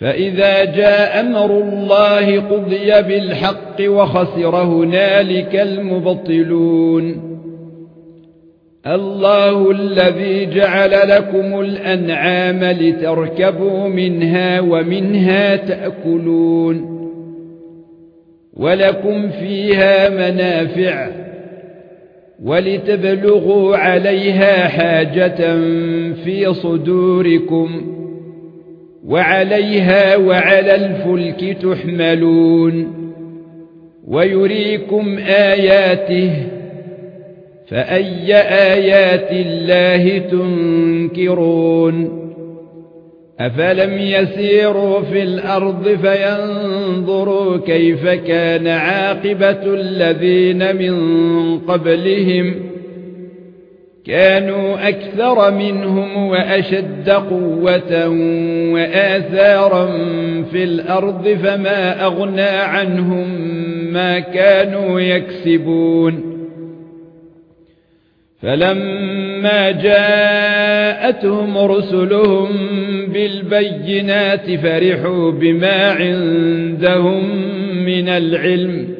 فإذا جاء أمر الله قضي بالحق وخسر هنالك المبطلون. الله الذي جعل لكم الأنعام لتركبوا منها ومنها تأكلون. ولكم فيها منافع. ولتبلغوا عليها حاجة في صدوركم. وعليها وعلى الفلك تحملون ويريكم آياته فأي آيات الله تنكرون أفلم يسيروا في الأرض فينظروا كيف كان عاقبة الذين من قبلهم كانوا أكثر منهم وأشد قوة وآثارا في الأرض فما أغنى عنهم ما كانوا يكسبون. فلما جاءتهم رسلهم بالبينات فرحوا بما عندهم من العلم.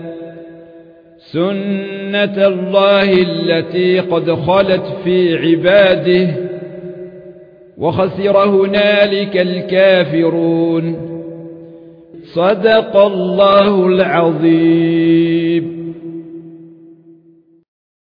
سنة الله التي قد خلت في عباده وخسر هنالك الكافرون صدق الله العظيم